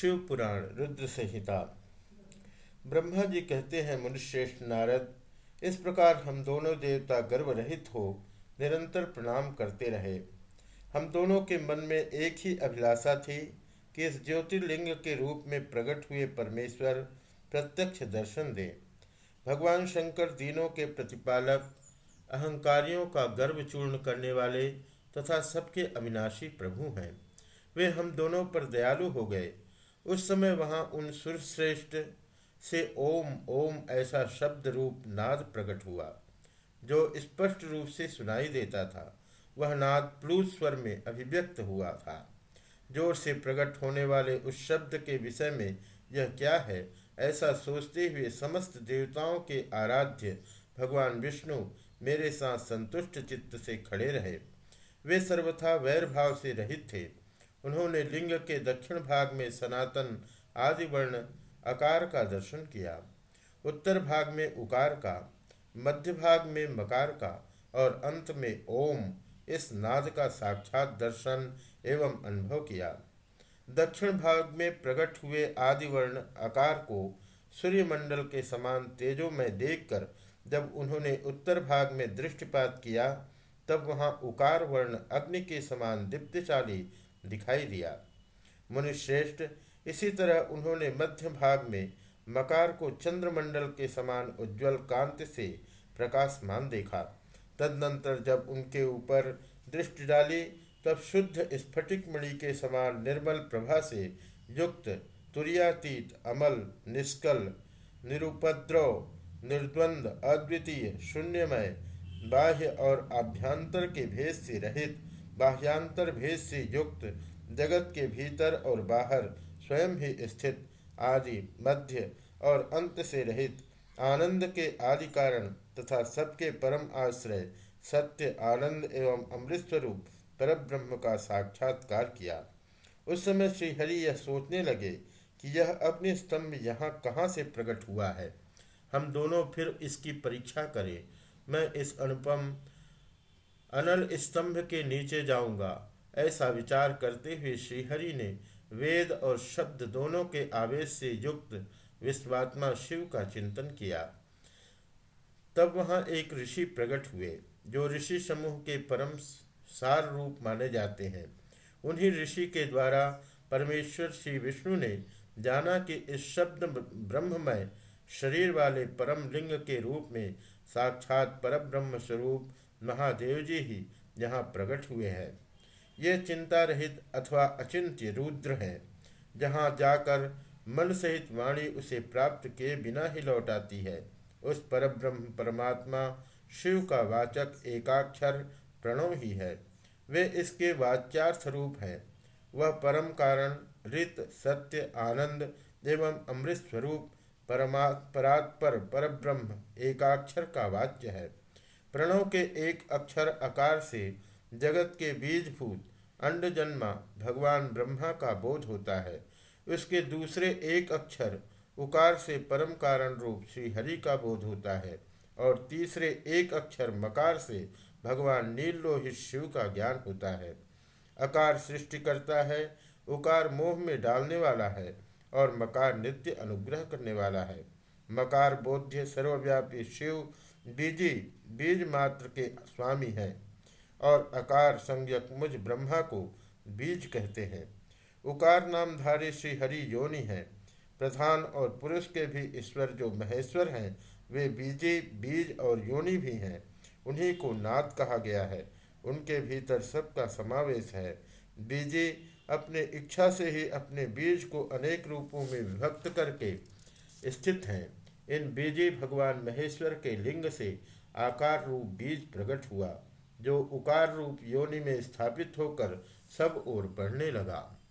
शिव पुराण रुद्र संहिता। ब्रह्मा जी कहते हैं, मुनिश्रेष्ठ नारद, इस प्रकार हम दोनों देवता गर्व रहित हो, निरंतर प्रणाम करते रहे। हम दोनों के मन में एक ही अभिलाषा थी कि इस ज्योतिर्लिंग के रूप में प्रकट हुए परमेश्वर प्रत्यक्ष दर्शन दें। भगवान शंकर दीनों के प्रतिपालक, अहंकारियों का गर्व चूर्ण करने वाले तथा सबके अविनाशी प्रभु हैं। वे हम दोनों पर दयालु हो गए। उस समय वहाँ उन सुरश्रेष्ठ से ओम ओम ऐसा शब्द रूप नाद प्रकट हुआ, जो स्पष्ट रूप से सुनाई देता था। वह नाद प्लूस स्वर में अभिव्यक्त हुआ था। ज़ोर से प्रकट होने वाले उस शब्द के विषय में यह क्या है, ऐसा सोचते हुए समस्त देवताओं के आराध्य भगवान विष्णु मेरे साथ संतुष्ट चित्त से खड़े रहे। वे सर्वथा वैर भाव से रहित थे। उन्होंने लिंग के दक्षिण भाग में सनातन आदि वर्ण आकार का दर्शन किया, उत्तर भाग में उकार का, मध्य भाग में मकार का और अंत में ओम इस नाद का साक्षात दर्शन एवं अनुभव किया। दक्षिण भाग में प्रकट हुए आदि वर्ण आकार को सूर्यमंडल के समान तेजो में देखकर जब उन्होंने उत्तर भाग में दृष्टिपात किया, तब वहाँ उकार वर्ण अग्नि के समान दीप्तिशाली दिखाई दिया। मुनिश्रेष्ठ, इसी तरह उन्होंने मध्य भाग में मकार को चंद्रमंडल के समान उज्ज्वल कांति से प्रकाशमान देखा। तदनंतर जब उनके ऊपर दृष्टि डाली, तब शुद्ध स्फटिक मणि के समान निर्मल प्रभा से युक्त, तुरियातीत, अमल, निष्कल, निरुपद्रव, निर्द्वंद, अद्वितीय, शून्यमय, बाह्य और आभ्यंतर के भेद से रहित बाह्यांतर भेद से युक्त, जगत के भीतर और बाहर, स्वयं ही स्थित, आदि मध्य और अंत से रहित, आनंद के आदि कारण तथा सबके परम आश्रय, सत्य, आनंद एवं अमृत स्वरूप पर ब्रह्म का साक्षात्कार किया। उस समय श्रीहरि यह सोचने लगे कि यह अपने स्तंभ यहाँ कहाँ से प्रकट हुआ है। हम दोनों फिर इसकी परीक्षा करें। मैं इस अनुपम अनल स्तंभ के नीचे जाऊँगा। ऐसा विचार करते हुए श्रीहरि ने वेद और शब्द दोनों के आवेश से युक्त विश्वात्मा शिव का चिंतन किया। तब वहाँ एक ऋषि प्रकट हुए, जो ऋषि समूह के परम सार रूप माने जाते हैं। उन्हीं ऋषि के द्वारा परमेश्वर श्री विष्णु ने जाना कि इस शब्द ब्रह्ममय शरीर वाले परम लिंग के रूप में साक्षात परब्रह्म स्वरूप महादेव जी ही यहाँ प्रकट हुए हैं। ये चिंता रहित अथवा अचिंत्य रुद्र हैं, जहाँ जाकर मन सहित वाणी उसे प्राप्त किए बिना ही लौटाती है। उस परब्रह्म परमात्मा शिव का वाचक एकाक्षर प्रणव ही है। वे इसके वाच्यार्थ रूप हैं। वह परम कारण, रित, सत्य, आनंद एवं अमृत स्वरूप परमा, परात्पर परब्रह्म एकाक्षर का वाच्य है। प्रणव के एक अक्षर आकार से जगत के बीजभूत अंड जन्मा भगवान ब्रह्मा का बोध होता है। उसके दूसरे एक अक्षर उकार से परम कारण रूप श्री हरि का बोध होता है और तीसरे एक अक्षर मकार से भगवान नील नीलोहित शिव का ज्ञान होता है। अकार सृष्टि करता है, उकार मोह में डालने वाला है और मकार नित्य अनुग्रह करने वाला है। मकार बोध्य सर्वव्यापी शिव बीजी, बीज मात्र के स्वामी हैं और अकार संज्ञक मुझ ब्रह्मा को बीज कहते हैं। उकार नामधारी श्री हरि योनि है। प्रधान और पुरुष के भी ईश्वर जो महेश्वर हैं, वे बीजी, बीज और योनि भी हैं। उन्हीं को नाद कहा गया है। उनके भीतर सबका समावेश है। बीजी, अपने इच्छा से ही अपने बीज को अनेक रूपों में विभक्त करके स्थित हैं। इन बीजी भगवान महेश्वर के लिंग से आकार रूप बीज प्रकट हुआ, जो उकार रूप योनि में स्थापित होकर सब ओर बढ़ने लगा।